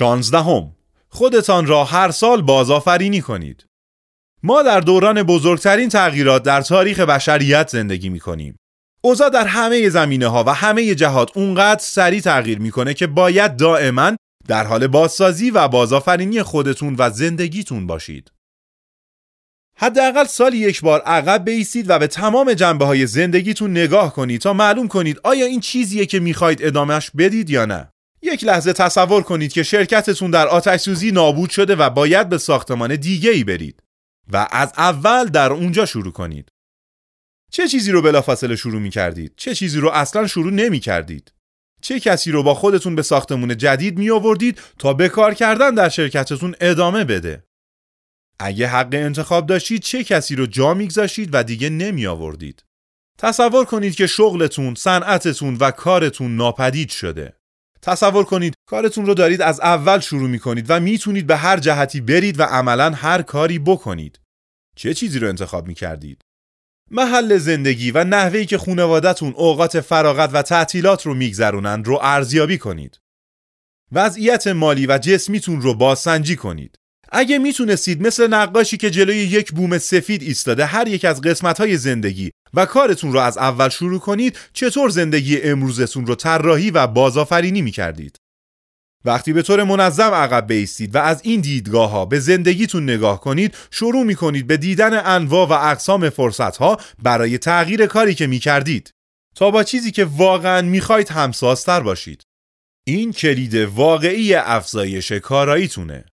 شانزدهم خودتان را هر سال بازآفرینی کنید. ما در دوران بزرگترین تغییرات در تاریخ بشریت زندگی می کنیم. اوضاع در همه زمینه ها و همه جهات اونقدر سریع تغییر می‌کنه که باید دائما در حال بازسازی و بازآفرینی خودتون و زندگیتون باشید. حداقل سالی یک بار عقب بیستید و به تمام جنبه های زندگیتون نگاه کنید تا معلوم کنید آیا این چیزیه که می‌خواید ادامهش بدید یا نه. یک لحظه تصور کنید که شرکتتون در آتش سوزی نابود شده و باید به ساختمان دیگه ای برید و از اول در اونجا شروع کنید. چه چیزی رو بلافاصله شروع می کردید؟ چه چیزی رو اصلا شروع نمی کردید؟ چه کسی رو با خودتون به ساختمون جدید می آوردید تا به کار کردن در شرکتتون ادامه بده؟ اگه حق انتخاب داشتید چه کسی رو جا میگذاشید و دیگه نمی آوردید؟ تصور کنید که شغلتون، صنعتتون و کارتون ناپدید شده. تصور کنید کارتون رو دارید از اول شروع می کنید و می‌تونید به هر جهتی برید و عملا هر کاری بکنید. چه چیزی رو انتخاب می کردید؟ محل زندگی و نحوهی که خونوادتون اوقات فراغت و تعطیلات رو میگذرونن رو ارزیابی کنید. وضعیت مالی و جسمیتون رو بازسنجی کنید. اگه می‌تونستید مثل نقاشی که جلوی یک بوم سفید ایستاده هر یک از قسمت‌های زندگی و کارتون رو از اول شروع کنید چطور زندگی امروزتون رو طراحی و بازآفرینی می‌کردید؟ وقتی به طور منظم عقب بیستید و از این دیدگاه ها به زندگیتون نگاه کنید شروع می کنید به دیدن انواع و اقسام فرصت ها برای تغییر کاری که می کردید تا با چیزی که واقعا می خواید همسازتر باشید این کلید واقعی افزایش کاراییتونه